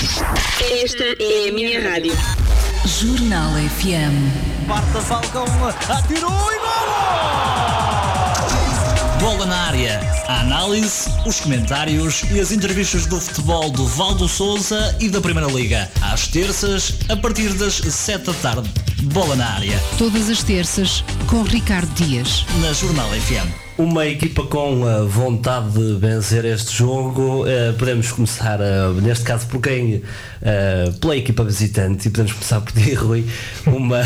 Esta é a minha rádio. Jornal FM. Marta Falcão atirou e gol! Bola na área. A análise, os comentários e as entrevistas do futebol do Valdo Souza e da Primeira Liga. Às terças, a partir das 7 da tarde. Bola na área. Todas as terças com Ricardo Dias. Na Jornal FM. Uma equipa com a vontade de vencer este jogo, eh, podemos começar, eh, neste caso, por quem, eh, pela equipa visitante, e podemos começar por ti, Rui, uma,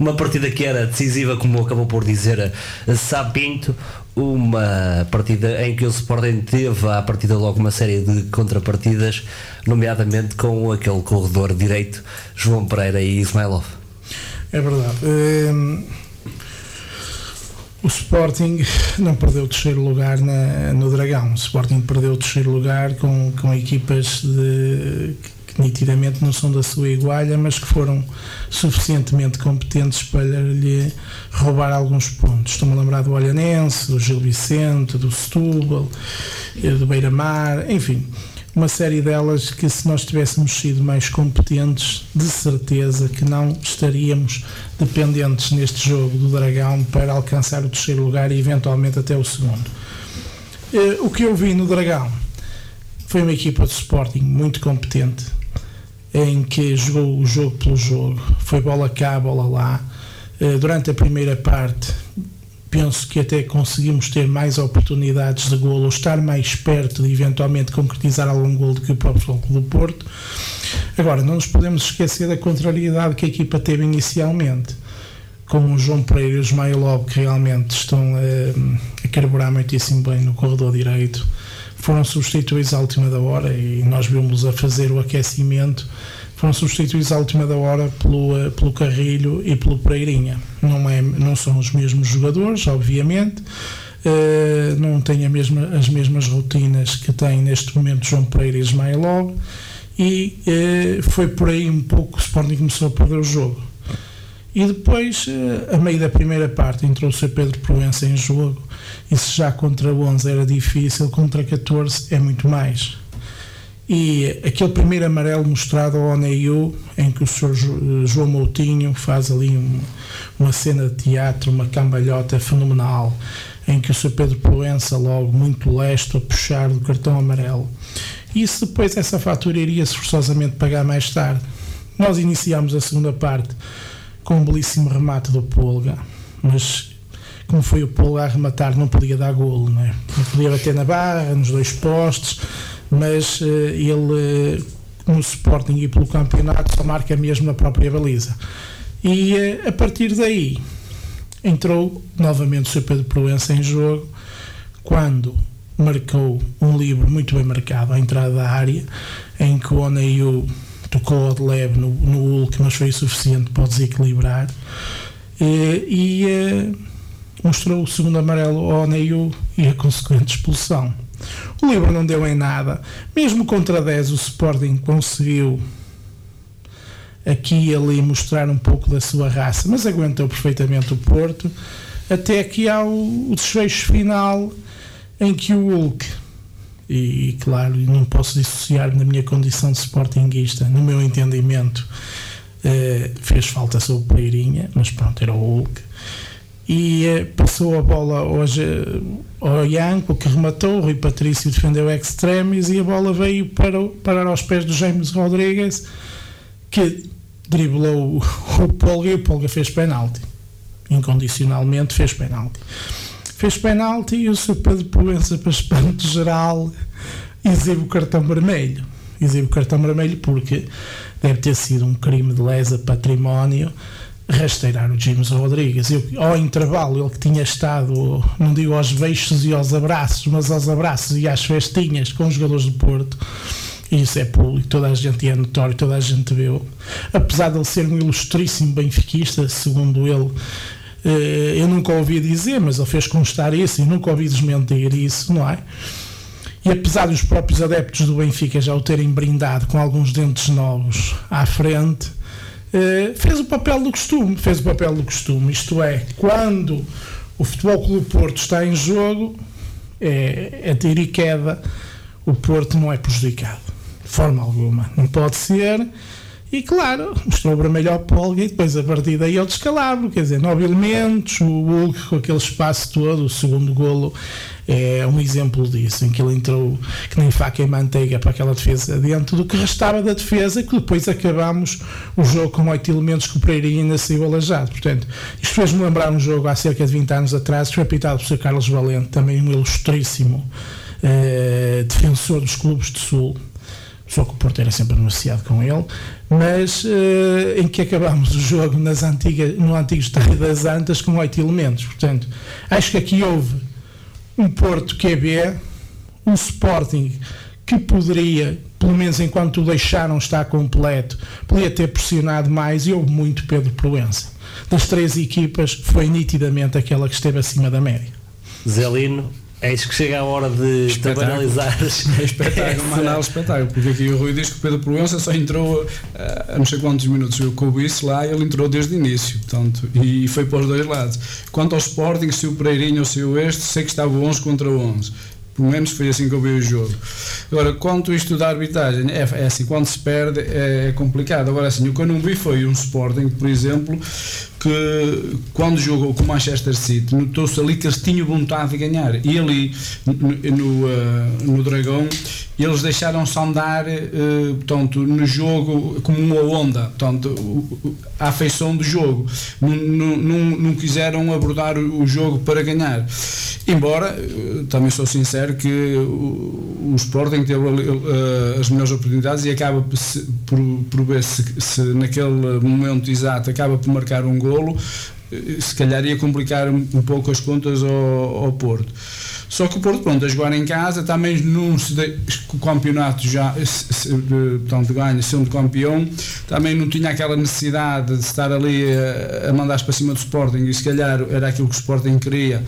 uma partida que era decisiva, como acabou por dizer uh, Sapinto, uma partida em que o Sporting teve à partida logo uma série de contrapartidas, nomeadamente com aquele corredor direito, João Pereira e Ismailov. É verdade. Hum, o Sporting não perdeu o terceiro lugar na, no Dragão. O Sporting perdeu o terceiro lugar com, com equipas de, que nitidamente não são da sua igualha, mas que foram suficientemente competentes para lhe roubar alguns pontos. Estou-me a lembrar do Olhanense, do Gil Vicente, do Setúbal, eh, do Beira-Mar, enfim uma série delas que se nós tivéssemos sido mais competentes, de certeza que não estaríamos dependentes neste jogo do Dragão para alcançar o terceiro lugar e eventualmente até o segundo. Eh, o que eu vi no Dragão foi uma equipa de Sporting muito competente, em que jogou o jogo pelo jogo, foi bola cá, bola lá. Eh, durante a primeira parte penso que até conseguimos ter mais oportunidades de golo, estar mais perto de eventualmente concretizar algum golo do que o próprio Futebol do Porto. Agora, não nos podemos esquecer da contrariedade que a equipa teve inicialmente, com o João Pereira e o Ismailov, que realmente estão a, a carburar muitíssimo bem no corredor direito, foram substituídos à última da hora e nós vimos a fazer o aquecimento foram substituídos à última da hora pelo, eh, pelo Carrilho e pelo Pereirinha. Não, é, não são os mesmos jogadores, obviamente, uh, não têm mesma, as mesmas rotinas que tem neste momento João Pereira e Ismailov, e uh, foi por aí um pouco que o Sporting começou a perder o jogo. E depois, a meio da primeira parte, entrou o Sr. Pedro Proença em jogo, e se já contra 11 era difícil, contra 14 é muito mais e aquele primeiro amarelo mostrado ao Oneiu, em que o Sr. João Moutinho faz ali um, uma cena de teatro, uma cambalhota fenomenal, em que o Sr. Pedro Proença, logo muito lesto, a puxar do cartão amarelo. E isso depois, essa fatura iria-se forçosamente pagar mais tarde. Nós iniciámos a segunda parte com um belíssimo remate do Polga, mas como foi o Polga a rematar, não podia dar golo, não, é? não podia bater na barra, nos dois postes mas uh, ele uh, no Sporting e pelo campeonato só marca mesmo na própria baliza. E uh, a partir daí entrou novamente o Sr. Pedro Proença em jogo quando marcou um livro muito bem marcado à entrada da área em que o Oneio tocou de leve no, no Hulk, mas foi suficiente para desequilibrar e, e mostrou o segundo amarelo ao Oneio e a consequente expulsão. O livro não deu em nada. Mesmo contra 10, o Sporting conseguiu aqui e ali mostrar um pouco da sua raça, mas aguentou perfeitamente o Porto, até que há o, desfecho final em que o Hulk, e, e claro, não posso dissociar na minha condição de sportinguista, no meu entendimento, eh, fez falta sobre o Pereirinha, mas pronto, era o Hulk e passou a bola hoje ao Ianco, que rematou, o Rui Patrício defendeu extremis e a bola veio para, parar aos pés do James Rodrigues, que driblou o Polga e o Polga fez penalti. Incondicionalmente fez penalti. Fez penalti e o Sr. Pedro Proença, para espanto geral, exibe o cartão vermelho. Exibe o cartão vermelho porque deve ter sido um crime de lesa património rasteirar o James Rodrigues. Eu, ao intervalo, ele que tinha estado, não digo aos beijos e aos abraços, mas aos abraços e às festinhas com os jogadores do Porto. Isso é público, toda a gente é notório, toda a gente viu. Apesar de ele ser um ilustríssimo benfiquista, segundo ele, eh, eu nunca ouvi dizer, mas ele fez constar isso e nunca ouvi desmentir isso, não é? E apesar dos próprios adeptos do Benfica já o terem brindado com alguns dentes novos à frente, eh, fez o papel do costume, fez o papel do costume, isto é, quando o Futebol Clube Porto está em jogo, é, é tiro e queda, o Porto não é prejudicado. forma alguma. Não pode ser. E claro, mostrou o vermelho ao Polga e depois a partir daí ao descalabro, quer dizer, nove elementos, o Hulk com aquele espaço todo, o segundo golo é um exemplo disso, em que ele entrou que nem faca e manteiga para aquela defesa dentro do que restava da defesa, que depois acabamos o jogo com oito elementos que o Pereirinha ainda saiu alajado. Portanto, isto fez-me lembrar um jogo há cerca de 20 anos atrás, que foi apitado por Sr. Carlos Valente, também um ilustríssimo eh, defensor dos clubes do Sul só que o Porto era sempre anunciado com ele, mas uh, em que acabámos o jogo nas antigas, no antigo estádio das Antas com oito elementos. Portanto, acho que aqui houve um Porto QB, um Sporting que poderia, pelo menos enquanto o deixaram estar completo, poderia ter pressionado mais e houve muito Pedro Proença. Das três equipas, foi nitidamente aquela que esteve acima da média. Zelino, Eis que chega a hora de também analisar. É espetáculo, uma análise espetáculo, porque aqui o Rui diz que o Pedro Proença só entrou a não sei quantos minutos eu coube isso lá, ele entrou desde o início, portanto, e foi para os dois lados. Quanto ao Sporting, se o Pereirinho ou se o este, sei que estava 11 contra 11. Pelo menos foi assim que eu vi o jogo. Agora, quanto isto da arbitragem, é, é assim, quando se perde é, é complicado. Agora, assim, o que eu não vi foi um Sporting, por exemplo, que quando jogou com o Manchester City, notou-se ali que eles tinham vontade de ganhar. E ali, no, no, uh, no Dragão, eles deixaram-se andar uh, no jogo como uma onda, portanto, a afeição do jogo. Não, não, quiseram abordar o jogo para ganhar. Embora, uh, também sou sincero, que o, o Sporting teve uh, as melhores oportunidades e acaba por, por ver se, se naquele momento exato acaba por marcar um golo, se calhar ia complicar um, um pouco as contas ao, ao Porto. Só que o Porto, pronto, a jogar em casa, também num o campeonato já, se, portanto, ganha, sendo campeão, também não tinha aquela necessidade de estar ali a, a mandar para cima do Sporting e se calhar era aquilo que o Sporting queria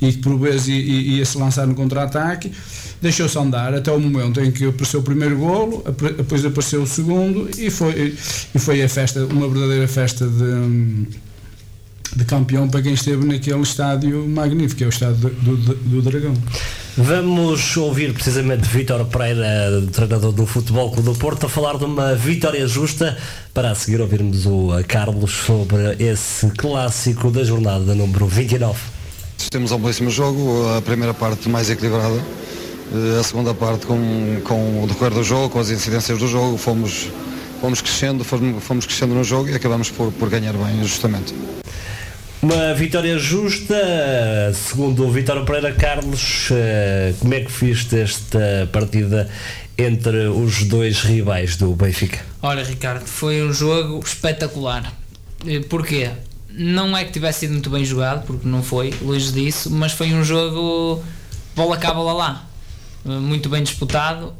e que por vezes ia, se lançar no contra-ataque deixou-se andar até o momento em que apareceu o primeiro golo, depois apareceu o segundo e foi, e foi a festa, uma verdadeira festa de de campeão para quem esteve naquele estádio magnífico, que é o estádio do, do, do Dragão. Vamos ouvir precisamente Vítor Pereira, treinador do Futebol Clube do Porto, a falar de uma vitória justa, para a seguir ouvirmos o Carlos sobre esse clássico da jornada número 29. Temos um belíssimo jogo, a primeira parte mais equilibrada, eh, a segunda parte com, com o decorrer do jogo, com as incidências do jogo, fomos, fomos crescendo, fomos, fomos crescendo no jogo e acabamos por, por ganhar bem, justamente. Uma vitória justa, segundo o Vitório Pereira Carlos, eh, como é que viste esta partida entre os dois rivais do Benfica? Olha, Ricardo, foi um jogo espetacular. Eh, porquê? Não é que tivesse sido muito bem jogado, porque não foi, longe disso, mas foi um jogo bola cá, bola lá. Eh, muito bem disputado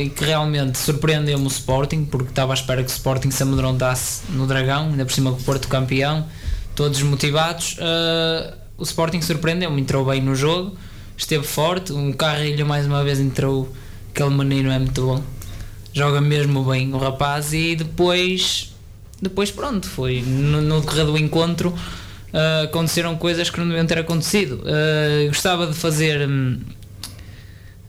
e que realmente surpreendeu-me o Sporting, porque estava à espera que o Sporting se amedrontasse no Dragão, ainda por cima com o Porto campeão todos motivados. Uh, o Sporting surpreendeu-me, entrou bem no jogo, esteve forte. Um Carrilho mais uma vez entrou. Aquele menino é muito bom, joga mesmo bem o rapaz. E depois, depois pronto, foi no, no decorrer do encontro. Uh, aconteceram coisas que não deviam ter acontecido. Uh, gostava de fazer. Um,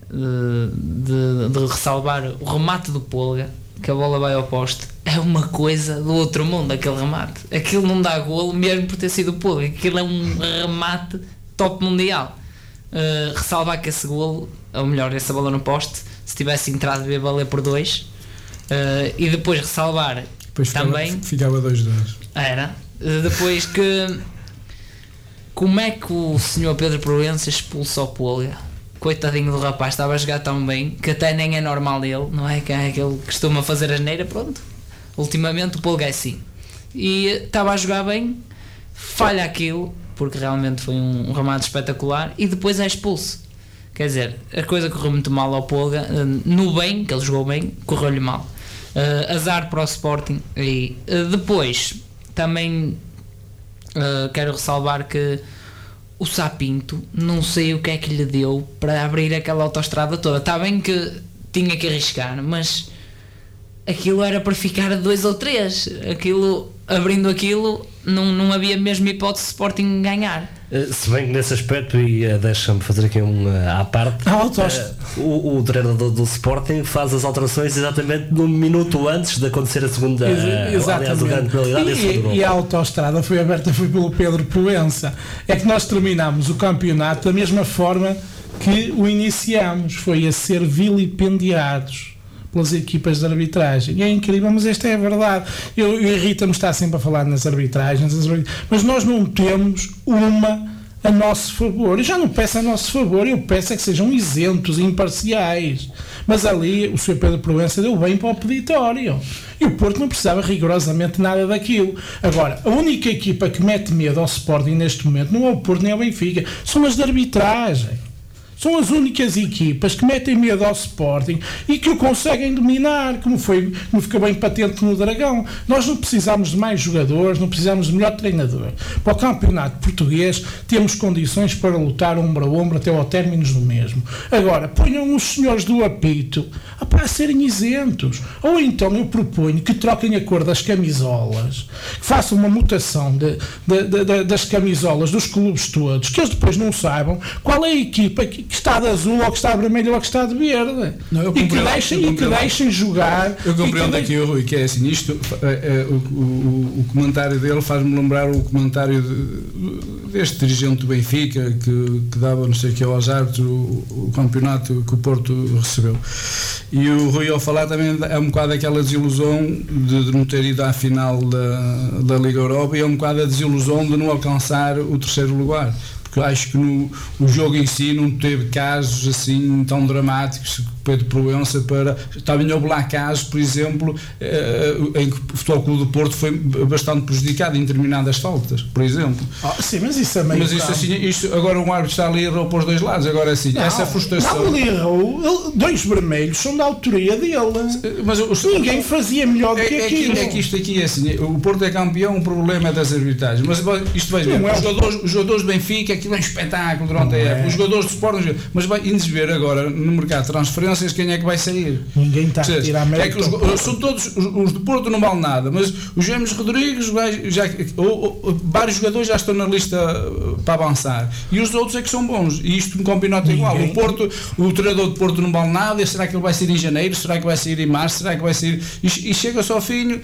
de, de, de ressalvar o remate do Polga que a bola vai ao poste, é uma coisa do outro mundo, aquele remate. Aquilo não dá golo mesmo por ter sido público. Aquilo é um remate top mundial. Uh, ressalvar que esse golo, ou melhor, essa bola no poste, se tivesse entrado, devia valer por dois. Uh, e depois ressalvar depois ficava, também. Ficava 2-2. Era. Uh, depois que. Como é que o senhor Pedro Proença expulsa o Polga? coitadinho do rapaz, estava a jogar tão bem que até nem é normal ele, não é? Que é que ele costuma fazer a geneira, pronto. Ultimamente o Paul é assim. E estava a jogar bem, falha aquilo, porque realmente foi um, um remate espetacular, e depois é expulso. Quer dizer, a coisa correu muito mal ao Polga. Eh, no bem, que ele jogou bem, correu-lhe mal. Uh, azar para o Sporting. E uh, depois, também uh, quero ressalvar que o Sapinto, não sei o que é que lhe deu para abrir aquela autoestrada toda. Está bem que tinha que arriscar, mas aquilo era para ficar a dois ou três. Aquilo, abrindo aquilo, não, não havia mesmo hipótese de Sporting ganhar. Uh, se bem que nesse aspecto, e uh, deixa-me fazer aqui um uh, à parte, uh, o, o treinador do Sporting faz as alterações exatamente no minuto antes de acontecer a segunda, Ex aliás, a grande penalidade e, e, e a autoestrada foi aberta foi pelo Pedro Proença. É que nós terminámos o campeonato da mesma forma que o iniciámos, foi a ser vilipendiados pelas equipas de arbitragem. E é incrível, mas esta é a verdade. Eu, eu irrita-me estar sempre a falar nas arbitragens, mas nós não temos uma a nosso favor. Eu já não peço a nosso favor, eu peço é que sejam isentos imparciais. Mas ali o Sr. Pedro Proença deu bem para o peditório. E o Porto não precisava rigorosamente nada daquilo. Agora, a única equipa que mete medo ao Sporting neste momento não é o Porto nem é o Benfica, são as de arbitragem. São as únicas equipas que metem medo ao Sporting e que o conseguem dominar, como, foi, como fica bem patente no Dragão. Nós não precisamos de mais jogadores, não precisamos de melhor treinador. Para o campeonato português temos condições para lutar ombro a ombro até ao término do mesmo. Agora, ponham os senhores do apito a serem isentos. Ou então eu proponho que troquem a cor das camisolas, que façam uma mutação de, de, de, das camisolas dos clubes todos, que eles depois não saibam qual é a equipa que que está de azul ou que está de vermelho ou que está de verde. Não, e, que deixem, e que deixem jogar. Eu compreendo aqui o Rui, que é assim, isto, é, é, o, o, o, comentário dele faz-me lembrar o comentário de, deste dirigente do Benfica que, que dava não sei o que aos árbitros o, o campeonato que o Porto recebeu. E o Rui ao falar também é um bocado aquela desilusão de, de não ter ido à final da, da Liga Europa e é um bocado a desilusão de não alcançar o terceiro lugar acho que no, o jogo em si não teve casos assim tão dramáticos Pedro Proença para. Houve lá casos, por exemplo, eh, em que o Futebol Clube do Porto foi bastante prejudicado em determinadas faltas, por exemplo. Ah, sim, mas isso é meio. Mas isso, assim, isto, agora um árbitro está ali e errou para os dois lados, agora assim, não, essa frustração. Não, ele errou, dois vermelhos são da autoria dele. Mas o, ninguém fazia melhor do é, que é aquilo. É que isto aqui é assim, o Porto é campeão, o problema é das arbitragens. Mas isto vai ver, é os, jogadores, os jogadores do Benfica, aquilo é um espetáculo durante a época, é. os jogadores do Sporting, mas vai indo ver agora no mercado de transferências quem é que vai sair. Ninguém está a tirar mérito. É que os, são todos, os, os de Porto não valem nada, mas os James Rodrigues, já, ou, ou, vários jogadores já estão na lista uh, para avançar. E os outros é que são bons. E isto no campeonato é igual. O Porto, o treinador de Porto não vale nada. Será que ele vai sair em janeiro? Será que vai sair em março? Será que vai sair. E, e chega-se ao fim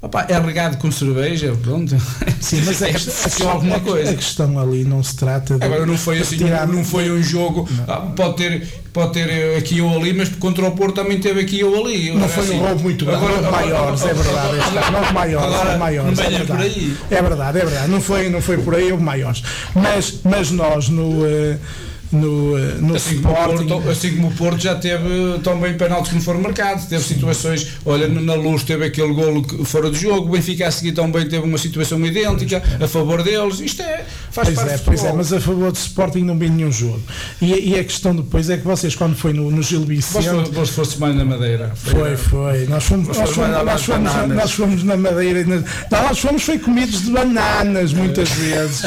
Opa, é regado com cerveja, pronto. Sim, mas é, a, alguma coisa. a questão ali não se trata de. Agora não foi assim, tirar... não foi um jogo. Ah, pode, ter, pode ter aqui ou ali, mas contra o Porto também teve aqui ou ali. Não foi assim, um roubo muito grande. Agora, maiores, é verdade. Não maiores, agora, maiores. Não é verdade. por aí. É verdade, é verdade. Não foi, não foi por aí, houve maiores. Mas, mas nós no. Uh, no, eh, no assim, como Porto, assim como o Porto já teve também penaltis que não foram marcados, teve situações, olha, na luz teve aquele golo fora do jogo, o Benfica a seguir também teve uma situação idêntica a favor deles, isto é, faz pois parte é, Pois é, mas a favor do Sporting não vi nenhum jogo. E, e, a questão depois é que vocês, quando foi no, no Gil Vicente. Vos fosse mais na Madeira. Foi, foi. Nós fomos, nós fomos, nós fomos, nós fomos na Madeira. Nós fomos foi comidos de bananas muitas vezes,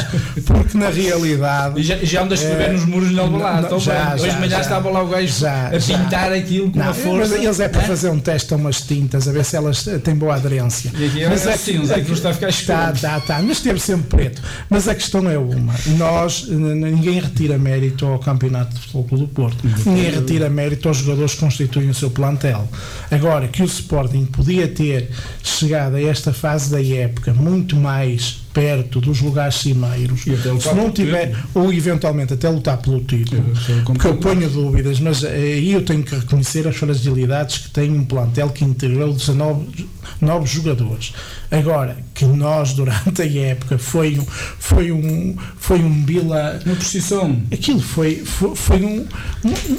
porque na realidade. E já, já andas a escrever é, nos muros de Alvalade. Então, já, hoje de manhã estava lá o gajo já, a pintar já. aquilo com não, uma força. Mas eles é para fazer um teste a umas tintas, a ver se elas têm boa aderência. E aqui é mas é cinza, aquilo está a ficar escuro. Está, está, está, mas teve sempre preto. Mas a questão é uma: nós, ninguém retira mérito ao Campeonato de Futebol do Porto, ninguém retira mérito aos jogadores que constituem o seu plantel. Agora, que o Sporting podia ter chegado a esta fase da época muito mais perto dos lugares cimeiros, se não tiver, ou eventualmente até lutar pelo título, porque eu ponho dúvidas, mas eh, aí eu tenho que reconhecer as fragilidades que tem um plantel que integrou 19 novos jogadores. Agora, que nós durante a época foi, foi um foi um bila. Uma precisão. Aquilo foi, foi, foi um, um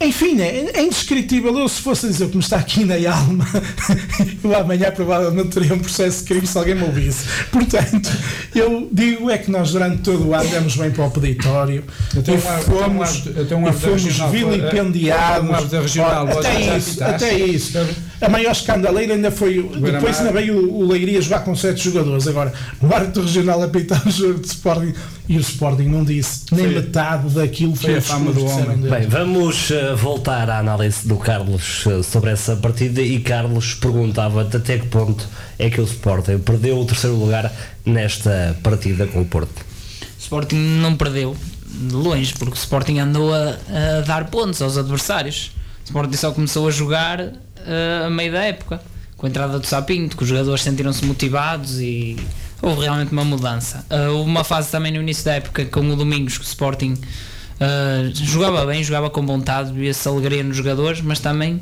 enfim, é, é indescritível. Eu, se fosse dizer o que me está aqui na alma, eu amanhã provavelmente teria um processo de crime se alguém me ouvisse. Portanto, eu digo é que nós durante todo o ano demos bem para o peditório e fomos, um fomos vilipendiados. Até isso, até isso a maior escandaleira ainda foi. Depois ainda veio o, o Leiria jogar com sete jogadores. Agora, o árbitro regional apitar o jogo de Sporting e o Sporting não disse nem foi, metade daquilo que foi a fama do homem. Bem, vamos uh, voltar à análise do Carlos uh, sobre essa partida e Carlos perguntava até que ponto é que o Sporting perdeu o terceiro lugar nesta partida com o Porto. Sporting não perdeu de longe, porque o Sporting andou a, a dar pontos aos adversários. O Sporting só começou a jogar uh, a meio da época, com a entrada do Sapinto, que os jogadores sentiram-se motivados e houve realmente uma mudança. Uh, houve uma fase também no início da época com o Domingos que o Sporting uh, jogava bem, jogava com vontade, via-se alegria nos jogadores, mas também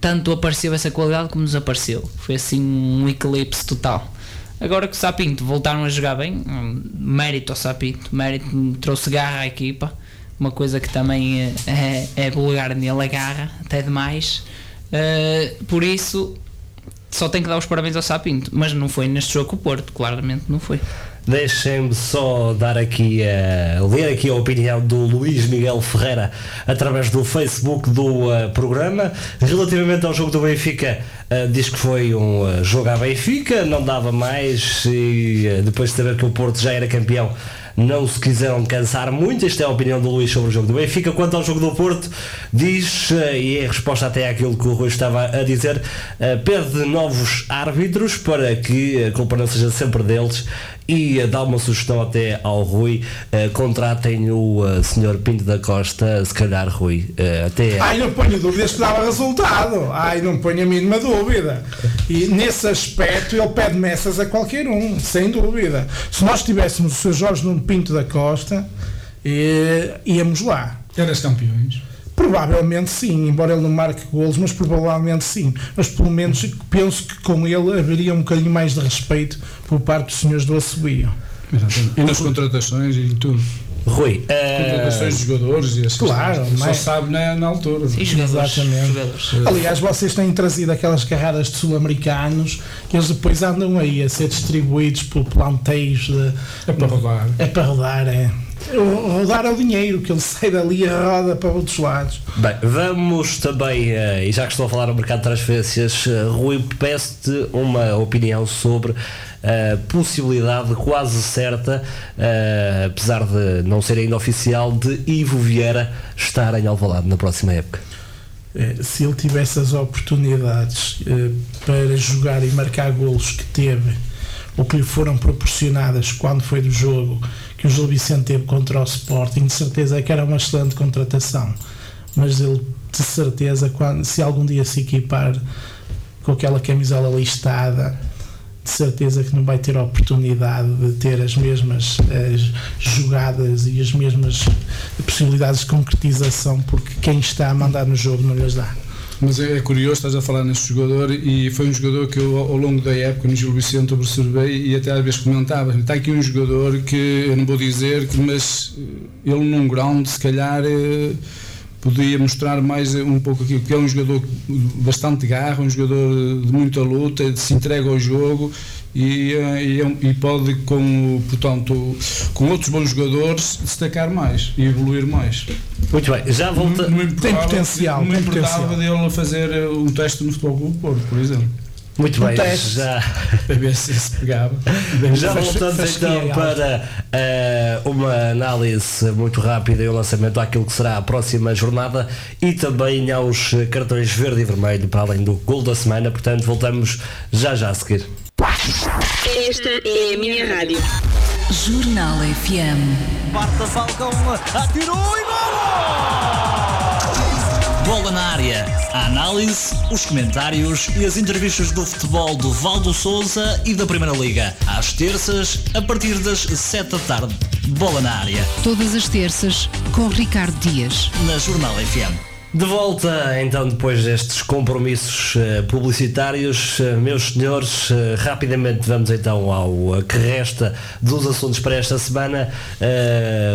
tanto apareceu essa qualidade como desapareceu. Foi assim um eclipse total. Agora que o Sapinto voltaram a jogar bem, mérito ao Sapinto, mérito trouxe garra à equipa, uma coisa que também é, é, é vulgar nele, a garra, até demais. Uh, por isso, só tenho que dar os parabéns ao Sapinto, mas não foi neste jogo o Porto, claramente não foi. Deixem-me só dar aqui uh, ler aqui a opinião do Luís Miguel Ferreira através do Facebook do uh, programa relativamente ao jogo do Benfica uh, diz que foi um jogo à Benfica não dava mais e depois de saber que o Porto já era campeão não se quiseram cansar muito. Esta é a opinião do Luís sobre o jogo do Benfica. Quanto ao jogo do Porto, diz, eh, e é resposta até àquilo que o Rui estava a dizer, eh, pede novos árbitros para que a culpa não seja sempre deles e dá uma sugestão até ao Rui, uh, contratem o uh, Sr. Pinto da Costa, se calhar Rui, uh, até... Ai, não ponho dúvidas que dava resultado, ai, não ponho a mínima dúvida. E nesse aspecto ele pede messas a qualquer um, sem dúvida. Se nós tivéssemos o Sr. Jorge Nuno Pinto da Costa, íamos lá. Eras campeões. Provavelmente sim, embora ele não marque golos, mas provavelmente sim. Mas pelo menos penso que com ele haveria um bocadinho mais de respeito por parte dos senhores do Assobio. E nas contratações e em tudo. Rui, uh... contratações de jogadores e assim. Claro, só mas... sabe na, na altura. Sim, jogadores, Exatamente. Jogadores. Aliás, vocês têm trazido aquelas carradas de sul-americanos que eles depois andam aí a ser distribuídos por planteios de. É para rodar. É para rodar, é rodar o dinheiro, que ele sai dali e roda para outros lados. Bem, vamos também, uh, e já que estou a falar no mercado de transferências, uh, Rui, peço-te uma opinião sobre a possibilidade quase certa, uh, apesar de não ser ainda oficial, de Ivo Vieira estar em Alvalade na próxima época. Se ele tivesse as oportunidades para jogar e marcar golos que teve, ou que lhe foram proporcionadas quando foi do jogo que o Gil Vicente teve contra o Sporting, de certeza que era uma excelente contratação. Mas ele, de certeza, quando, se algum dia se equipar com aquela camisola listada, de certeza que não vai ter a oportunidade de ter as mesmas as jogadas e as mesmas possibilidades de concretização, porque quem está a mandar no jogo não lhes dá. Mas é, é, curioso, estás a falar neste jogador e foi um jogador que eu, ao longo da época, no Gil Vicente, observei e até às vezes comentava. Está aqui um jogador que, eu não vou dizer, que, mas eh, ele num ground, se calhar eh, podia mostrar mais um pouco aquilo, que é um jogador bastante garra, um jogador de muita luta, se entrega ao jogo e, eh, e, é e, pode com portanto com outros bons jogadores destacar mais e evoluir mais. Muito bem já volta tem potencial não tem potencial. dele fazer eh, um teste no futebol Clube Porto por exemplo. Muito um bem, teste. já para ver se se pegava. Já voltamos então para uh, uma análise muito rápida e o um lançamento àquilo que será a próxima jornada e também aos cartões verde e vermelho para além do gol da semana. Portanto voltamos já já a seguir esta é a minha rádio. Jornal FM. Marta Falcão atirou e gol! Bola na área. A análise, os comentários e as entrevistas do futebol do Valdo Souza e da Primeira Liga. Às terças, a partir das 7 da tarde. Bola na área. Todas as terças, com Ricardo Dias. Na Jornal FM. De volta então depois destes compromissos uh, publicitários, uh, meus senhores, uh, rapidamente vamos então ao que resta dos assuntos para esta semana.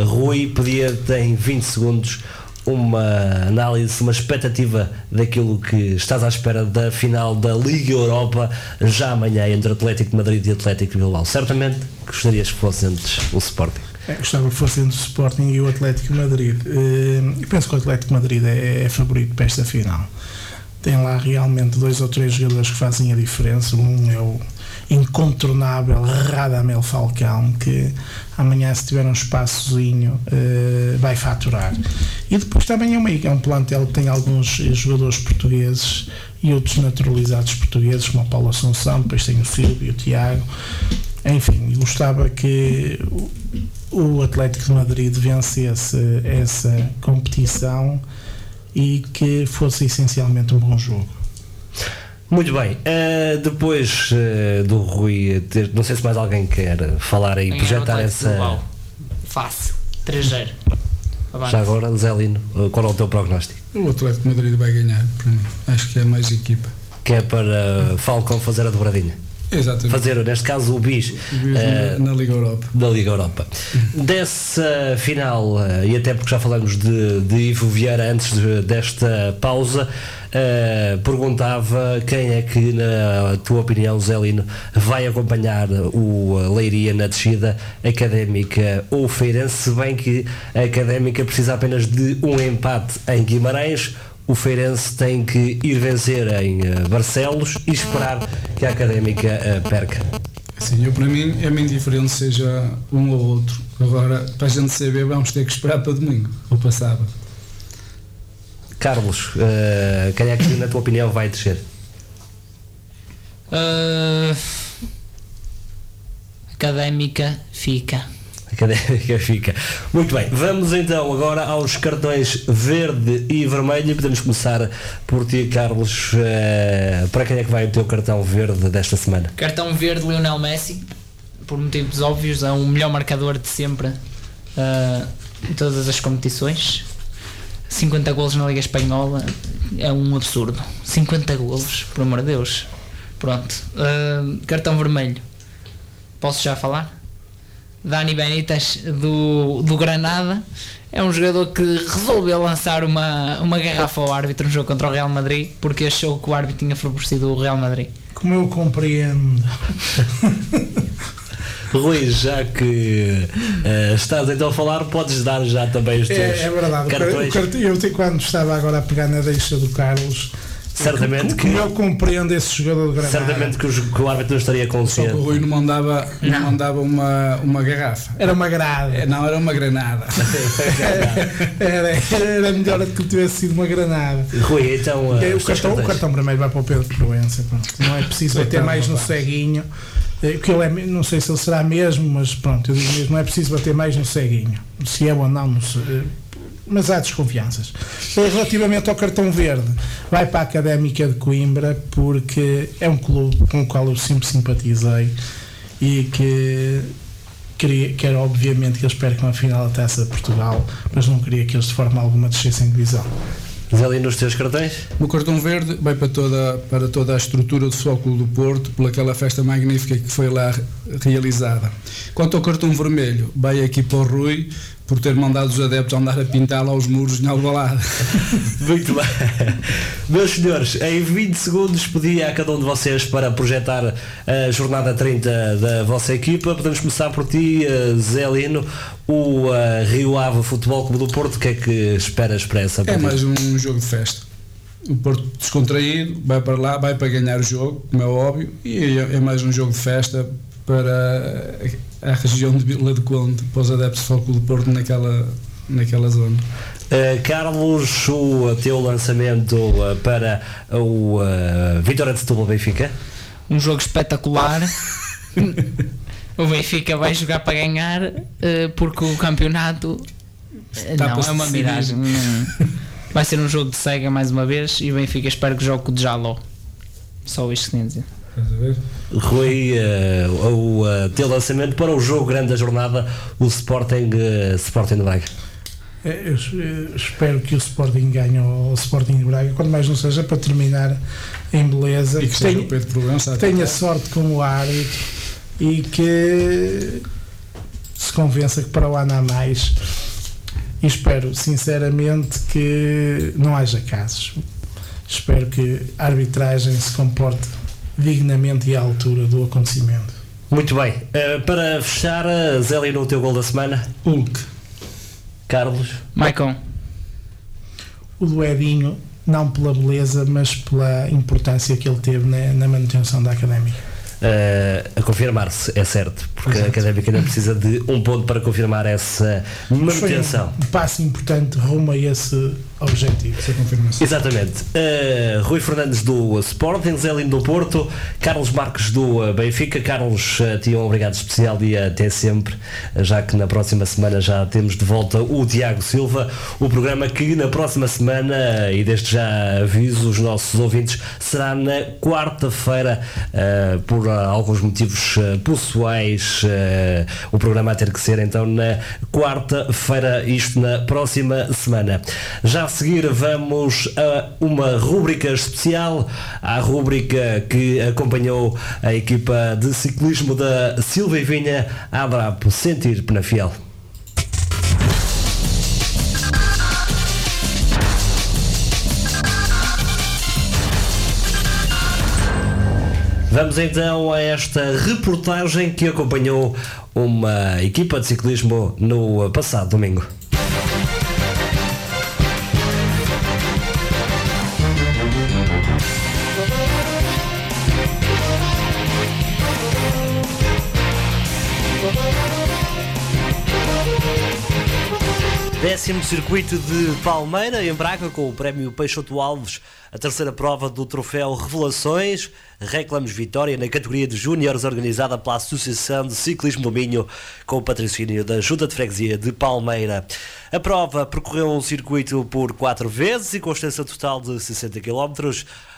Rui pedia em 20 segundos uma análise, uma expectativa daquilo que estás à espera da final da Liga Europa já amanhã entre Atlético de Madrid e Atlético de Bilbao. Certamente gostarias que fosse antes o Sporting. É, gostava que fosse entre o Sporting e o Atlético Madrid. Eh, eu penso que o Atlético Madrid é, é favorito para esta final. Tem lá realmente dois ou três jogadores que fazem a diferença. Um é o incontornável Radamel Falcão, que amanhã, se tiver um espaçozinho, uh, vai faturar. E depois também é, uma, é um plantel que tem alguns jogadores portugueses e outros naturalizados portugueses, como o Paulo Assunção, depois tem o Silvio, o Tiago. Enfim, gostava que o Atlético de Madrid vencesse essa competição e que fosse essencialmente um bom jogo. Muito bem, uh, depois uh, do Rui, ter, não sei se mais alguém quer falar e projetar essa. Fácil, 3-0. Já agora, Zelino, qual é o teu prognóstico? O Atlético de Madrid vai ganhar, para mim. Acho que é mais equipa. Que é para Falcão fazer a dobradinha. Exatamente. fazer, neste caso, o bis, uh, na, Liga Europa. Da Liga Europa. Dessa final, uh, e até porque já falamos de, de Ivo Vieira antes de, desta pausa, uh, perguntava quem é que, na tua opinião, Zelino, vai acompanhar o Leiria na descida académica ou Feirense, se bem que a académica precisa apenas de um empate em Guimarães o Feirense tem que ir vencer em uh, Barcelos e esperar que a Académica uh, perca. Sim, eu para mim é bem diferente seja um ou outro. Agora, para a gente saber, vamos ter que esperar para domingo ou para sábado. Carlos, uh, quem é que na tua opinião vai descer? académica fica académica fica. Muito bem, vamos então agora aos cartões verde e vermelho. Podemos começar por ti, Carlos. Uh, para quem é que vai o teu cartão verde desta semana? Cartão verde, Lionel Messi, por motivos óbvios, é o melhor marcador de sempre uh, em todas as competições. 50 golos na Liga Espanhola é um absurdo. 50 golos, por amor de Deus. Pronto. Uh, cartão vermelho. Posso já falar? Dani Benítez do, do Granada é um jogador que resolveu lançar uma, uma garrafa ao árbitro no jogo contra o Real Madrid porque achou que o árbitro tinha favorecido o Real Madrid. Como eu compreendo. Rui, já que uh, estás então a falar, podes dar já também os é, teus é, é verdade. cartões. Eu, quando estava agora a pegar na deixa do Carlos, certamente que, que, eu compreendo esse jogador de Granada. Certamente que o, que o árbitro não estaria consciente. Só que o Rui não mandava, não. não mandava uma, uma garrafa. Era uma grada. É, não, era uma granada. era, era melhor que tivesse sido uma granada. Rui, então. Uh, o, cartão, o cartão vermelho vai para o Pedro Proença. Não é preciso bater mais no ceguinho. Eh, que ele é, não sei se ele será mesmo, mas pronto, eu digo mesmo, não é preciso bater mais no ceguinho. Se é ou não, não sei mas há desconfianças. Relativamente ao cartão verde, vai para a Académica de Coimbra porque é um clube com o qual eu sempre simpatizei e que queria, quero obviamente que eles percam a final da Taça de Portugal, mas não queria que eles de forma alguma descessem divisão. Mas ali nos teus cartões? O cartão verde vai para toda, para toda a estrutura do Futebol Clube do Porto, pelaquela festa magnífica que foi lá realizada. Quanto ao cartão vermelho, vai aqui para o Rui, por ter mandado os adeptos a andar a pintar lá os muros em Alvalade. Muito bem. Meus senhores, em 20 segundos pedia a cada um de vocês para projetar a jornada 30 da vossa equipa. Podemos começar por ti, eh, Zé Lino, o uh, Rio Ave Futebol Clube do Porto. O que é que esperas para essa partida? É mais um jogo de festa. O Porto descontraído, vai para lá, vai para ganhar o jogo, como é óbvio, e é, é mais um jogo de festa para a região de Vila do Conde, para os adeptos de Foco do Porto naquela, naquela zona. Uh, Carlos, o teu lançamento uh, para o uh, Vitória de Setúbal Benfica? Um jogo espetacular. o Benfica vai jogar para ganhar uh, porque o campeonato Está não, é uma miragem. vai ser um jogo de cega mais uma vez e o Benfica espero que jogue com o Jaló. Só isto que tenho a dizer. Rui, uh, o uh, teu lançamento para o jogo grande da jornada, o Sporting, uh, Sporting de Braga. É, eu espero que o Sporting ganhe o Sporting de Braga, quando mais não seja para terminar em beleza. E que tenha, Pedro Provença, tenha sorte com o árbitro e que se convença que para o ano há mais. E espero sinceramente que não haja casos. Espero que a arbitragem se comporte dignamente e à altura do acontecimento. Muito bem. Uh, para fechar, uh, Zélia, no teu gol da semana? Hulk. Carlos? Maicon. O do Edinho, não pela beleza, mas pela importância que ele teve na, na manutenção da académica. Uh, a confirmar-se, é certo, porque Exato. a académica ainda precisa de um ponto para confirmar essa manutenção. Foi um passo importante rumo a esse objetivo. Essa confirmação. Exatamente. Uh, Rui Fernandes do Sporting, Zé Lindo do Porto, Carlos Marques do uh, Benfica. Carlos, uh, tinha um obrigado especial e até sempre, já que na próxima semana já temos de volta o Tiago Silva. O programa que na próxima semana, e desde já aviso os nossos ouvintes, será na quarta-feira, por alguns motivos pessoais, o programa a ter que ser então na quarta-feira, isto na próxima semana. Já a seguir vamos a uma rúbrica especial, a rúbrica que acompanhou a equipa de ciclismo da Silva e Vinha, Adrap Sentir Penafiel. Vamos então a esta reportagem que acompanhou uma equipa de ciclismo no passado domingo. Décimo circuito de Palmeira, em Braga, com o prémio Peixoto Alves, a terceira prova do troféu Revelações, reclamos vitória na categoria de Júniores, organizada pela Associação de Ciclismo do Minho, com o patrocínio da Junta de Freguesia de Palmeira. A prova percorreu um circuito por quatro vezes e com extensão total de 60 km.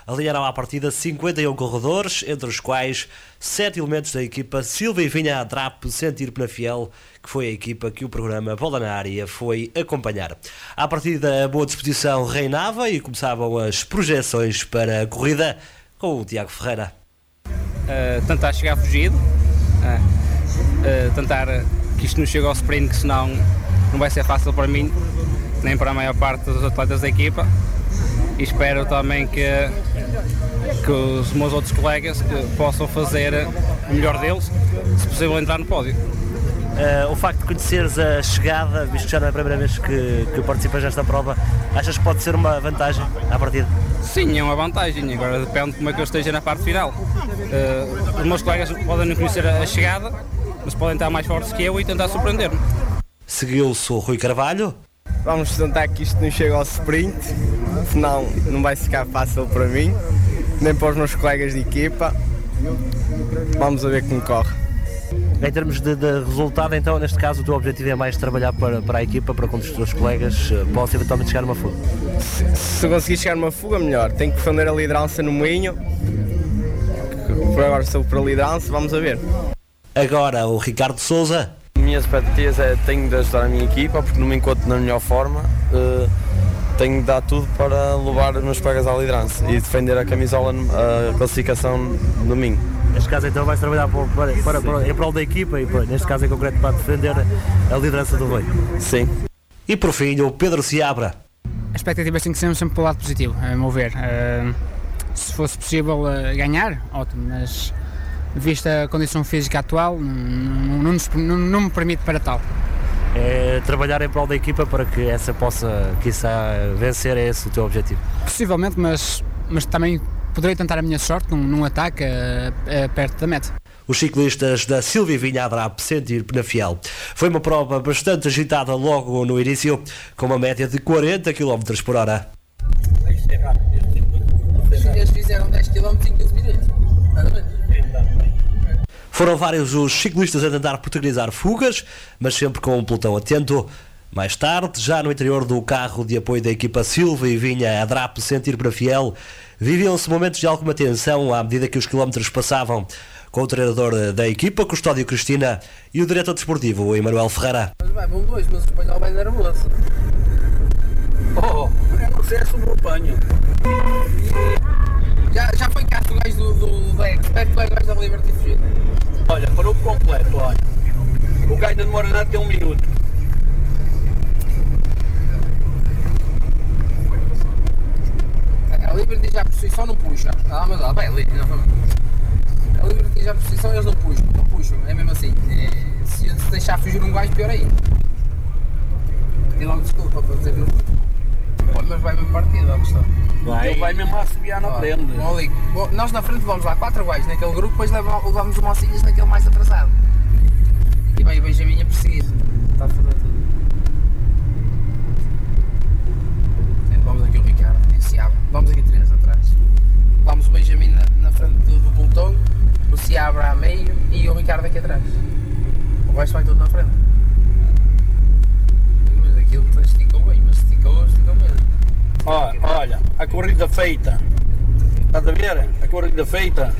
Alinharam à partida 51 corredores, entre os quais sete elementos da equipa Silva e Vinha Adrap Sentir Penafiel, que foi a equipa que o programa Bola na Área foi acompanhar. À partida, a boa disposição reinava e começavam as projeções para a corrida com o Tiago Ferreira. Uh, tentar chegar fugido, uh, uh, tentar que isto não chegue ao sprint, que senão não vai ser fácil para mim, nem para a maior parte dos atletas da equipa. E espero também que, que os meus outros colegas possam fazer o melhor deles, se possível entrar no pódio. Uh, o facto de conheceres a chegada, visto que já não é a primeira vez que, que participas nesta prova, achas que pode ser uma vantagem à partida? Sim, é uma vantagem. Agora depende de como é que eu esteja na parte final. Uh, os meus colegas podem não conhecer a chegada, mas podem estar mais fortes que eu e tentar surpreender-me. Seguiu-se o Rui Carvalho. Vamos tentar que isto não chegue ao sprint, senão não vai ficar fácil para mim, nem para os meus colegas de equipa. Vamos a ver como corre. Em termos de, de, resultado, então, neste caso, o teu objetivo é mais trabalhar para, para a equipa, para quando os teus colegas uh, possam eventualmente chegar numa fuga? Se, se conseguir chegar numa fuga, melhor. Tenho que defender a liderança no moinho. Por agora estou para a liderança, vamos a ver. Agora, o Ricardo Souza. Minhas expectativas é tenho de ajudar a minha equipa, porque não me encontro na melhor forma. Uh, tenho de dar tudo para levar os meus colegas à liderança e defender a camisola, a classificação domingo. Neste caso então vais trabalhar para, para, para, para, em prol da equipa e neste caso em concreto para defender a liderança do Rui. Sim. E por fim o Pedro Seabra. A expectativa tem que ser sempre para o lado positivo, a meu ver. Uh, se fosse possível uh, ganhar, ótimo, mas vista a condição física atual, não, não, não, não me permite para tal. É trabalhar em prol da equipa para que essa possa, quiçá, vencer, é esse o teu objetivo? Possivelmente, mas, mas também poderei tentar a minha sorte num, num ataque uh, uh, perto da meta. Os ciclistas da Silvia Vinha Adrap sentir Penafiel. Foi uma prova bastante agitada logo no início, com uma média de 40 km por hora. Eles fizeram 10 km em 15 minutos. Foram vários os ciclistas a tentar protagonizar fugas, mas sempre com um pelotão atento. Mais tarde, já no interior do carro de apoio da equipa Silva e vinha a Drap sentir para fiel, viviam-se momentos de alguma tensão à medida que os quilómetros passavam, com o treinador da equipa, Custódio Cristina, e o diretor desportivo, Emanuel Ferreira. Vai, vão dois, mas o espanhol vai nervoso. Oh, é subropanho. Já, já foi cá o gajo do, do, do Espero que o gajo da Liberty fugir. Olha, parou por completo, olha. O gajo não demora nada, tem um minuto. A Liberty já por si só não puxa. Ah, mas lá, a Liberty A Liberty já por si só eles não puxam, não puxam, é mesmo assim. É, se, se deixar fugir um gajo, pior ainda. E logo desculpa para dizer que não. Mas vai mesmo partido, a questão. Vai. Ele vai mesmo a subir na frente. Nós na frente vamos lá quatro gajos naquele grupo, depois levamos os mocinhos naquele mais atrasado. E vai o Benjamin a perseguir. Está a fazer tudo. aqui o Ricardo e o Seabra. Vamos aqui três atrás. Vamos o Benjamin na, na frente do, do pelotão, o Seabra a meio e o Ricardo aqui atrás. O resto vai tudo na frente. Mas aquilo esticou bem, Ó, olha, a corrida feita. Estás a ver? A corrida feita.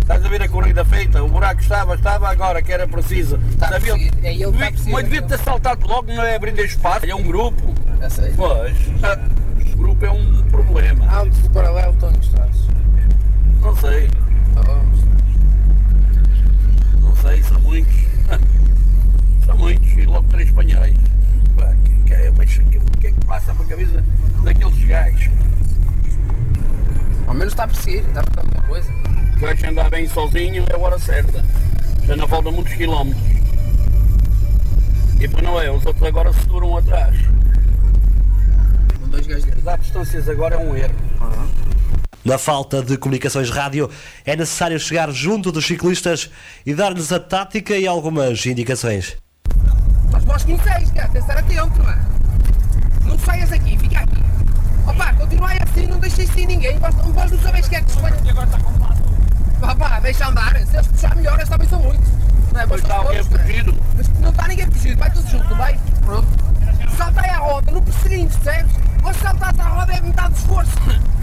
Estás a ver a corrida feita? O buraco estava, estava agora que era preciso. Sabia? É ele que está preciso. Mas devia ter saltado logo, não é abrir espaço. É um grupo. Já sei. Pois. ah, O grupo é um problema. Antes do paralelo estão encostados. Não sei. Vamos. Não sei, são muitos. Está a perseguir, está a fazer alguma coisa. O gajo andar bem sozinho é a hora certa. Já não falta muitos quilómetros. E depois não é, os outros agora se duram atrás. Com dois gajos dentro. Dar distâncias agora é um erro. Na falta de comunicações rádio, é necessário chegar junto dos ciclistas e dar-lhes a tática e algumas indicações. Mas vós conheceis, cara, tem de estar atento, não é? Não saias aqui, Opa, continuai assim, não deixeis de ninguém. Vós, vós não sabeis que é que se vai. agora está com Opa, deixa andar. Se eles puxar melhor, eles também são muitos. Não é? Pois está alguém fugido. Mas não está ninguém fugido, vai tudo junto, não vai? Pronto. Saltai à roda, não perseguindo, percebes? Vós saltares à roda é metade do esforço.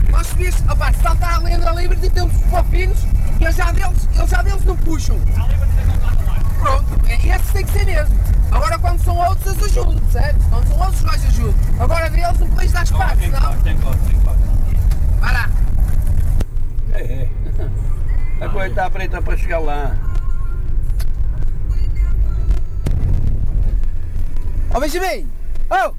Nós subias, opa, se saltar a lenda livre e temos os fofinhos, eles já deles, eles já deles não puxam. Pronto, é- esses tem que ser mesmo. Agora quando são outros, eles ajudam, percebes? Quando são outros, os gajos ajudam. Agora deles não podes dar espaço, não? Vai lá. É, é. A coisa está preta para chegar lá. Ó Benjamin! Oh!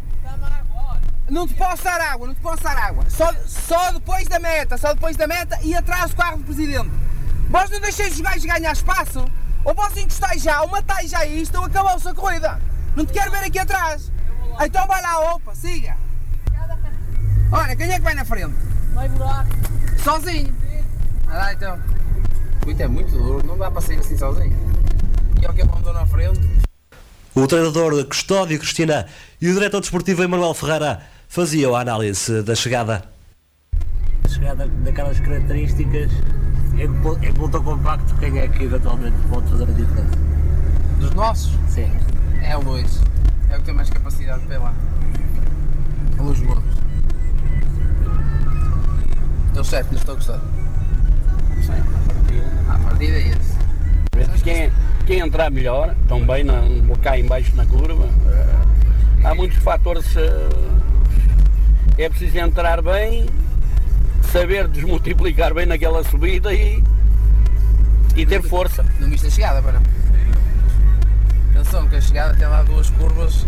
Não te posso dar água, não te posso dar água. Só, só depois da meta, só depois da meta e atrás do carro do presidente. Vós não deixeis os gajos ganhar espaço? Ou vós encostais já, ou matais já isto, ou acabou-se a corrida. Não te quero ver aqui atrás. Então vai lá, opa, siga. Olha, quem é que vai na frente? Vai buraco. Sozinho? Ah, lá então. Muito é muito duro, não dá para sair assim sozinho. E é o que mandou na frente. O treinador Custódio Cristina e o diretor desportivo Emanuel Ferreira faziam a análise da chegada. A chegada daquelas características é que é ponto compacto quem é que eventualmente pode fazer a diferença. Dos nossos? Sim. É o Luís. É o que tem mais capacidade para ir lá. O Luís Gomes. Estou certo, não estou gostando. A partida é esse. Quem, quem entrar melhor, também na, cá em baixo na curva. eh, há muitos fatores. eh, é preciso entrar bem, saber desmultiplicar bem naquela subida e, e ter força. Não viste a chegada, para? Atenção, que a chegada tem lá duas curvas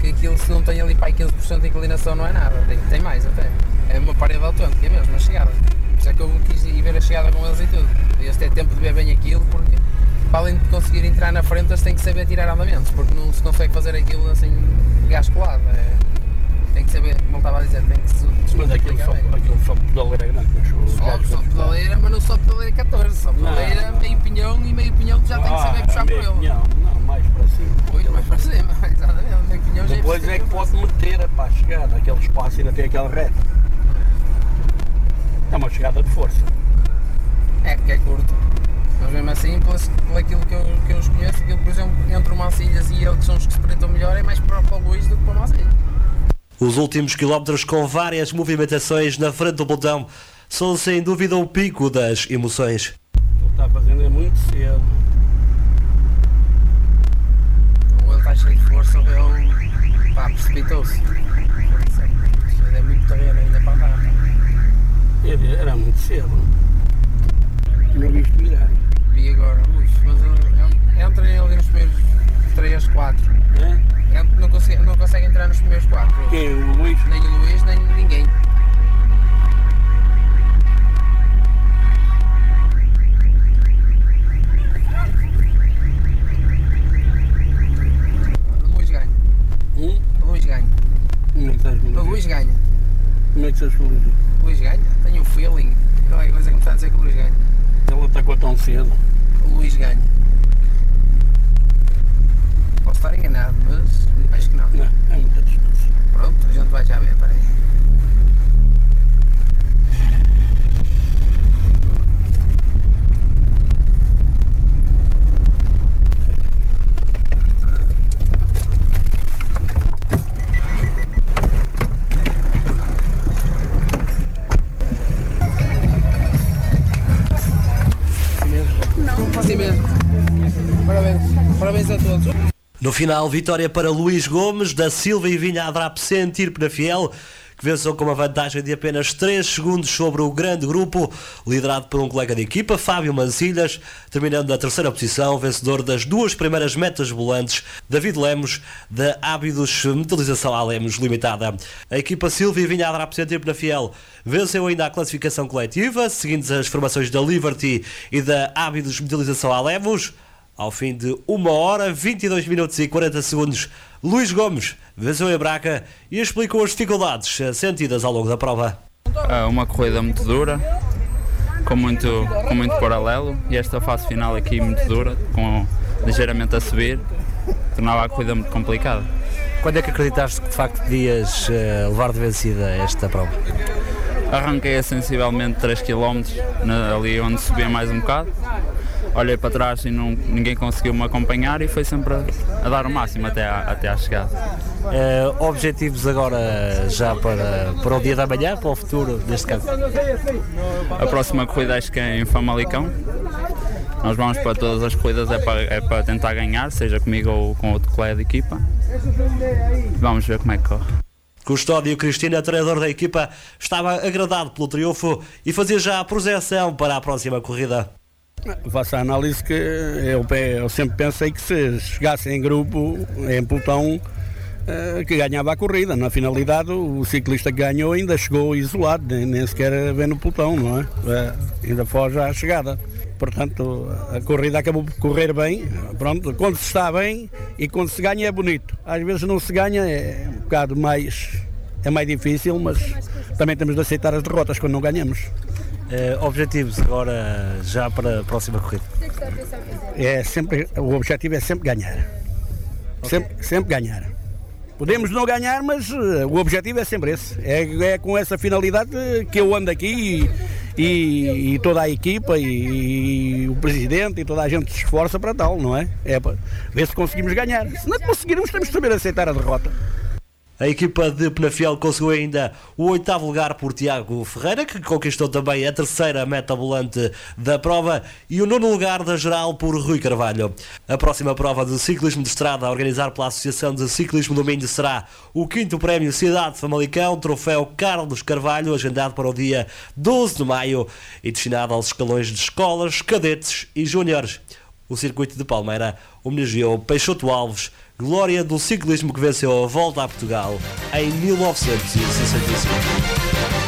que aquilo se não tem ali para aí 15% de inclinação não é nada, tem, tem mais até. É uma parede autêntica mesmo, a chegada. Isso é que eu quis ir ver a chegada com eles e tudo. Este é tempo de ver bem aquilo porque para além de conseguir entrar na frente eles têm que saber tirar andamentos, porque não se consegue fazer aquilo assim colado. É, tem que saber, como estava a dizer, tem que se Mas aquilo só, aquilo só pedaleira grande. mas os Só, só são- pedaleira, mas não só pedaleira 14, só pedaleira Não. meio pinhão e meio pinhão que já tem que saber Ah, puxar por ele. pinhão, não, mais para cima. Pois, mais para cima, exatamente, meio pinhão já Depois é que pode meter para chegar naquele espaço e ainda tem aquela reta. É uma chegada de força. É, que é curto. Mas mesmo assim, por aquilo que eu, que eu os conheço, aquilo, por exemplo, entre o Mancilhas e ele, que são os que se sprintam melhor, é mais para, para o Luís do que para o Mancilhas. Os últimos quilómetros com várias movimentações na frente do pelotão são sem dúvida o pico das emoções. Ele está fazendo é muito cedo. Ou ele está cheio de força, ou ele pá, precipitou-se. Isto É muito terreno ainda para andar. Era, era muito cedo. Não viste virar. Vi agora, ui, mas entra ele ali nos primeiros 3, 4. Não consegue, não consegue entrar nos primeiros 4. Quem? O Luís? Nem o Luís, nem ninguém. O Luís ganha. Hum? O Luís ganha. Como é que estás O Luís ganha. Como é que estás feliz? O Luís ganha. Tenho um feeling. Qualquer coisa que me está a dizer que o Luís ganha. Ele atacou tão cedo. O Luís ganha estar enganado, né? mas acho que não. Não, há muita distância. Pronto, a gente vai já ver, peraí. No final, vitória para Luís Gomes, da Silva e Vinha Adrap Sentir Penafiel, que venceu com uma vantagem de apenas 3 segundos sobre o grande grupo, liderado por um colega de equipa, Fábio Mancilhas, terminando na terceira posição, vencedor das duas primeiras metas volantes, David Lemos, da Ábidos Metalização a Lemos Limitada. A equipa Silva e Vinha Adrap Sentir Penafiel venceu ainda a classificação coletiva, seguindo as formações da Liberty e da Ábidos Metalização a Lemos. Ao fim de 1 hora, 22 minutos e 40 segundos, Luís Gomes venceu em Braca e explicou as dificuldades sentidas ao longo da prova. É uma corrida muito dura, com muito, com muito paralelo, e esta fase final aqui muito dura, com ligeiramente a subir, tornava a corrida muito complicada. Quando é que acreditaste que de facto podias uh, levar de vencida esta prova? Arranquei a sensivelmente 3 km, ali onde subia mais um bocado, olhei para trás e não, ninguém conseguiu me acompanhar e foi sempre a, a dar o máximo até à, até à chegada. Uh, objetivos agora já para, para o dia da manhã, para o futuro, neste caso? A próxima corrida acho que é em Famalicão. Nós vamos para todas as corridas, é para, é para tentar ganhar, seja comigo ou com outro colega de equipa. Vamos ver como é que corre. Custódio Cristina, treinador da equipa, estava agradado pelo triunfo e fazia já a projeção para a próxima corrida. Faço a análise que eu, eu, sempre pensei que se chegasse em grupo, em pelotão, que ganhava a corrida. Na finalidade, o ciclista que ganhou ainda chegou isolado, nem, nem sequer vem no pelotão, não é? Ainda foge à chegada. Portanto, a corrida acabou por correr bem. Pronto, quando se está bem e quando se ganha é bonito. Às vezes não se ganha, é um bocado mais. é mais difícil, mas também temos de aceitar as derrotas quando não ganhamos. Uh, objetivos agora já para a próxima corrida? É sempre, o objetivo é sempre ganhar. Okay. Sempre, sempre ganhar. Podemos não ganhar, mas uh, o objetivo é sempre esse. É, é com essa finalidade que eu ando aqui e, e, e toda a equipa e, e, o presidente e toda a gente se esforça para tal, não é? É para ver se conseguimos ganhar. Se não conseguirmos, temos de saber aceitar a derrota. A equipa de Penafiel conseguiu ainda o oitavo lugar por Tiago Ferreira, que conquistou também a terceira meta volante da prova, e o nono lugar da geral por Rui Carvalho. A próxima prova de ciclismo de estrada, a organizar pela Associação de Ciclismo do Minho, será o quinto prémio Cidade de Famalicão, troféu Carlos Carvalho, agendado para o dia 12 de maio e destinado aos escalões de escolas, cadetes e júniores. O circuito de Palmeira homenageou Peixoto Alves, glória do ciclismo que venceu a volta a Portugal em 1965.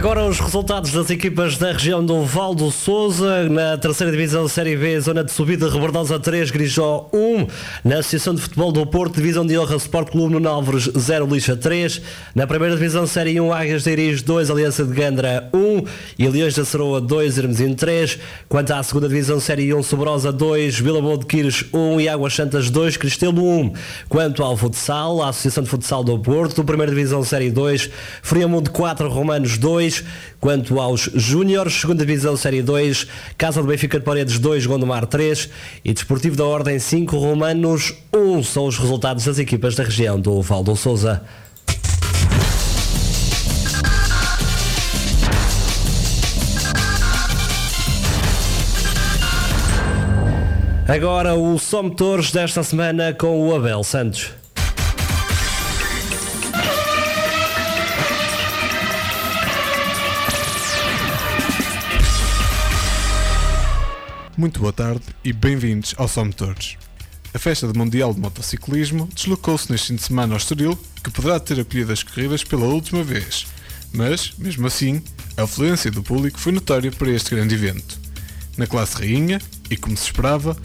Agora os resultados das equipas da região do Val do Souza, na terceira divisão Série B, zona de subida, Rebordosa 3, Grijó 1, na Associação de Futebol do Porto, divisão de honra Sport Clube no Álvares 0, Lixa 3, na primeira divisão Série 1, Águias de Iris 2, Aliança de Gandra 1 e Leões da Ceroa 2, Hermesinho 3, quanto à segunda divisão Série 1, Sobrosa 2, Vila Boa de Quires 1 e Águas Santas 2, Cristelo 1. Quanto ao futsal, a Associação de Futsal do Porto, primeira divisão Série 2, Friamundo 4, Romanos 2, Quanto aos Júniores, segunda divisão Série 2, Casa do Benfica de Paredes 2, Gondomar 3 e Desportivo da Ordem 5, Romanos 1 são os resultados das equipas da região do Valdo Souza. Agora o Som Motores desta semana com o Abel Santos. Muito boa tarde e bem-vindos ao Só Motores. A festa do Mundial de Motociclismo deslocou-se neste fim de semana ao Estoril, que poderá ter acolhido as corridas pela última vez. Mas, mesmo assim, a afluência do público foi notória para este grande evento. Na classe rainha, e como se esperava,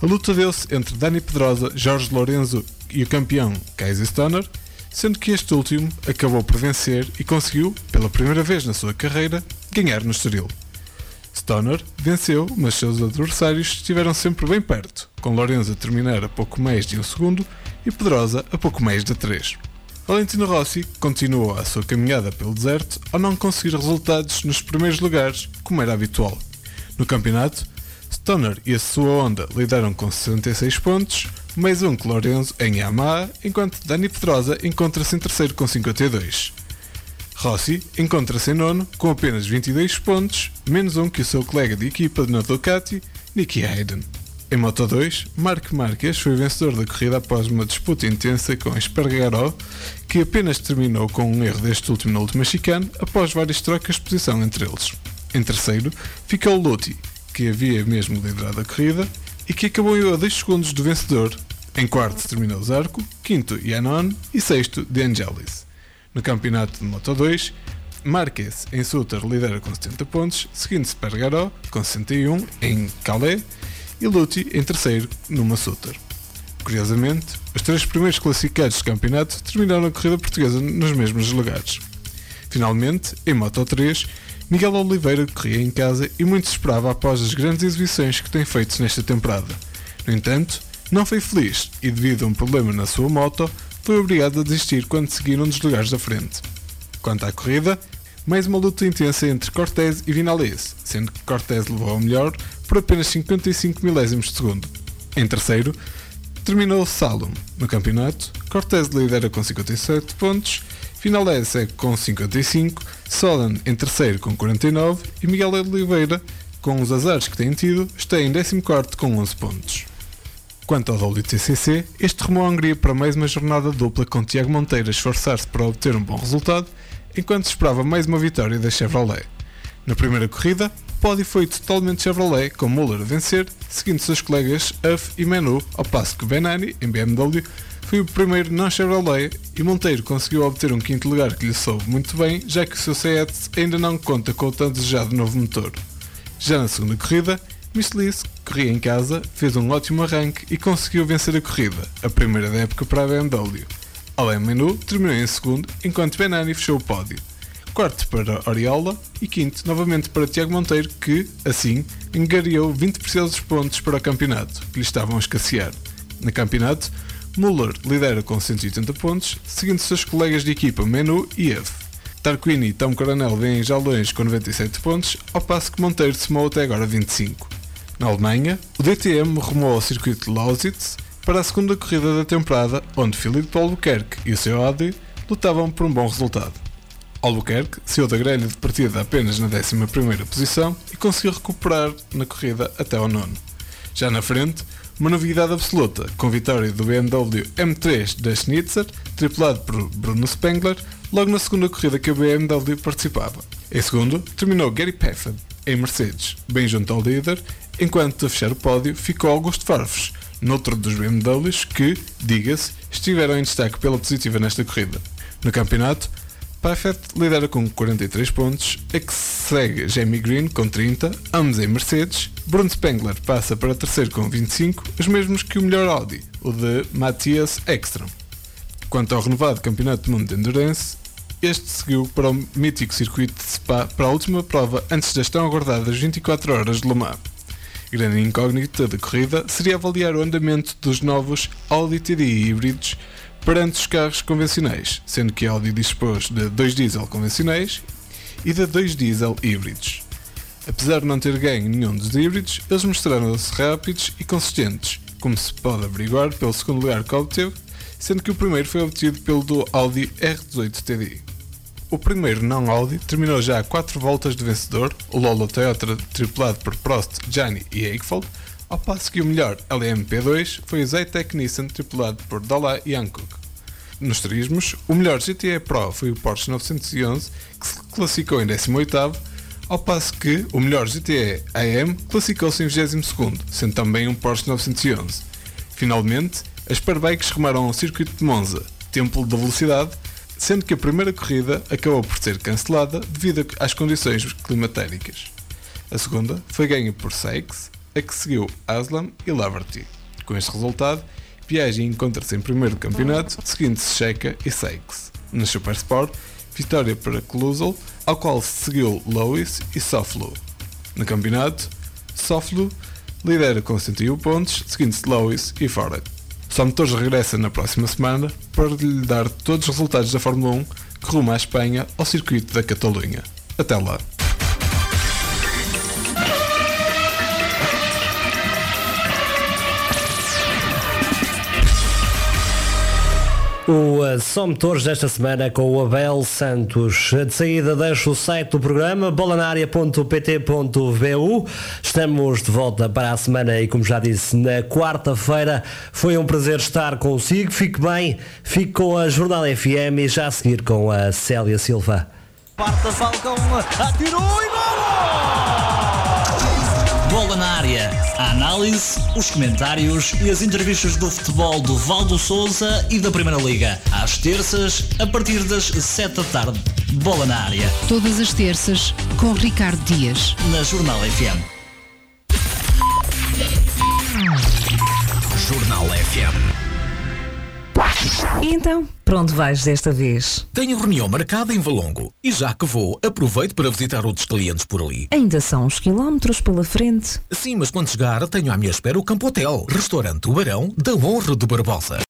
a luta deu-se entre Dani Pedrosa, Jorge Lorenzo e o campeão Kaiser Stoner, sendo que este último acabou por vencer e conseguiu, pela primeira vez na sua carreira, ganhar no Estoril. Stoner venceu, mas seus adversários estiveram sempre bem perto, com Lorenzo a terminar a pouco mais de um segundo e Pedrosa a pouco mais de três. Valentino Rossi continuou a sua caminhada pelo deserto ao não conseguir resultados nos primeiros lugares, como era habitual. No campeonato, Stoner e a sua Honda lideram com 66 pontos, mais um que Lorenzo em Yamaha, enquanto Dani Pedrosa encontra-se em terceiro com 52. Rossi encontra-se em nono com apenas 22 pontos, menos um que o seu colega de equipa na Ducati, Nicky Hayden. Em Moto 2, Marc Marques foi vencedor da corrida após uma disputa intensa com Espargaró, que apenas terminou com um erro deste último na última chicane após várias trocas de posição entre eles. Em terceiro, ficou Lutti, que havia mesmo liderado a corrida e que acabou a 2 segundos do vencedor. Em quarto terminou Zarco, quinto Yanon e sexto De Angelis. No campeonato de Moto 2, Marques em Sutter lidera com 70 pontos, seguindo-se Pergaró com 61 em Calais e Lutti em terceiro numa Sutter. Curiosamente, os três primeiros classificados do campeonato terminaram a corrida portuguesa nos mesmos lugares. Finalmente, em Moto 3, Miguel Oliveira corria em casa e muito se esperava após as grandes exibições que tem feito nesta temporada. No entanto, não foi feliz e, devido a um problema na sua moto, foi obrigado a desistir quando seguiram dos lugares da frente. Quanto à corrida, mais uma luta intensa entre Cortés e Vinales, sendo que Cortés levou ao melhor por apenas 55 milésimos de segundo. Em terceiro, terminou Salom. No campeonato, Cortés lidera com 57 pontos, Vinales segue com 55, Solan em terceiro com 49 e Miguel Oliveira, com os azares que tem tido, está em 14 com 11 pontos. Quanto ao WTCC, este rumou a Hungria para mais uma jornada dupla com Tiago Monteiro a esforçar-se para obter um bom resultado, enquanto esperava mais uma vitória da Chevrolet. Na primeira corrida, o pódio foi totalmente Chevrolet, com Muller a vencer, seguindo seus colegas Huff e Menu, ao passo que Benani, em BMW, foi o primeiro não Chevrolet e Monteiro conseguiu obter um quinto lugar que lhe soube muito bem, já que o seu C7 ainda não conta com o tão desejado novo motor. Já na segunda corrida, Miss Liz corria em casa, fez um ótimo arranque e conseguiu vencer a corrida, a primeira da época para a BMW. Alain Menu terminou em segundo, enquanto Benani fechou o pódio. Quarto para Oriola e quinto novamente para Tiago Monteiro, que, assim, engariou 20 preciosos pontos para o campeonato, que lhe estavam a escassear. No campeonato, Muller lidera com 180 pontos, seguindo seus colegas de equipa Menu e F. Tarquini e Tom Coronel vêm já longe com 97 pontos, ao passo que Monteiro somou até agora 25. Na Alemanha, o DTM rumou ao circuito de Lausitz para a segunda corrida da temporada, onde Filipe Albuquerque e o seu Audi lutavam por um bom resultado. Albuquerque saiu da grelha de partida apenas na 11ª posição e conseguiu recuperar na corrida até ao nono. Já na frente, uma novidade absoluta, com vitória do BMW M3 da Schnitzer, tripulado por Bruno Spengler, logo na segunda corrida que a BMW participava. Em segundo, terminou Gary Pafford, em Mercedes, bem junto ao líder, enquanto a fechar o pódio ficou Augusto Farfus, noutro dos BMWs que, diga-se, estiveram em destaque pela positiva nesta corrida. No campeonato, Paffett lidera com 43 pontos, a que segue Jamie Green com 30, ambos em Mercedes. Bruno Spengler passa para terceiro com 25, os mesmos que o melhor Audi, o de Matthias Ekstrom. Quanto ao renovado Campeonato do Mundo de Endurance, este seguiu para o mítico circuito de Spa para a última prova antes das tão aguardadas 24 horas de Le Mans. Grande incógnita da corrida seria avaliar o andamento dos novos Audi TDI híbridos perante os carros convencionais, sendo que a Audi dispôs de dois diesel convencionais e de dois diesel híbridos. Apesar de não ter ganho nenhum dos híbridos, eles mostraram-se rápidos e consistentes, como se pode averiguar pelo segundo lugar que obteve, sendo que o primeiro foi obtido pelo do Audi R18 TDI. O primeiro não Audi terminou já a 4 voltas de vencedor, o Lolo Toyota tripulado por Prost, Gianni e Eichfold, ao passo que o melhor LMP2 foi o Zytec Nissan tripulado por Dalla e Hankook. Nos turismos, o melhor GTE Pro foi o Porsche 911, que se classificou em 18º, ao passo que o melhor GTE AM classificou-se em 22º, sendo também um Porsche 911. Finalmente, as Perbikes rumaram ao circuito de Monza, templo da velocidade, sendo que a primeira corrida acabou por ser cancelada devido às condições climatéricas. A segunda foi ganha por Sykes, a que seguiu Aslam e Laverty. Com este resultado, Piaget encontra-se em primeiro do campeonato, seguindo-se Checa e Sykes. Na Super Sport, vitória para Clusel, ao qual se seguiu Lewis e Soflu. No campeonato, Soflu lidera com 101 pontos, seguindo-se Lewis e Foret. Só Motores regressa na próxima semana para lhe dar todos os resultados da Fórmula 1 que rumo à Espanha ao circuito da Catalunha. Até lá! O Só Motores desta semana com o Abel Santos. De saída deixo o site do programa bolanaria.pt.vu. Estamos de volta para a semana e como já disse, na quarta-feira foi um prazer estar consigo. Fique bem, fique com a Jornal FM e já a seguir com a Célia Silva. Parte Falcão, atirou e Bola na área. A análise, os comentários e as entrevistas do futebol do Valdo Souza e da Primeira Liga. Às terças, a partir das 7 da tarde. Bola na área. Todas as terças com Ricardo Dias. Na Jornal FM. Jornal FM. E então, para onde vais desta vez? Tenho reunião marcada em Valongo e já que vou, aproveito para visitar outros clientes por ali. Ainda são uns quilómetros pela frente. Sim, mas quando chegar, tenho à minha espera o Campo Hotel, restaurante O Barão da Honra de Barbosa.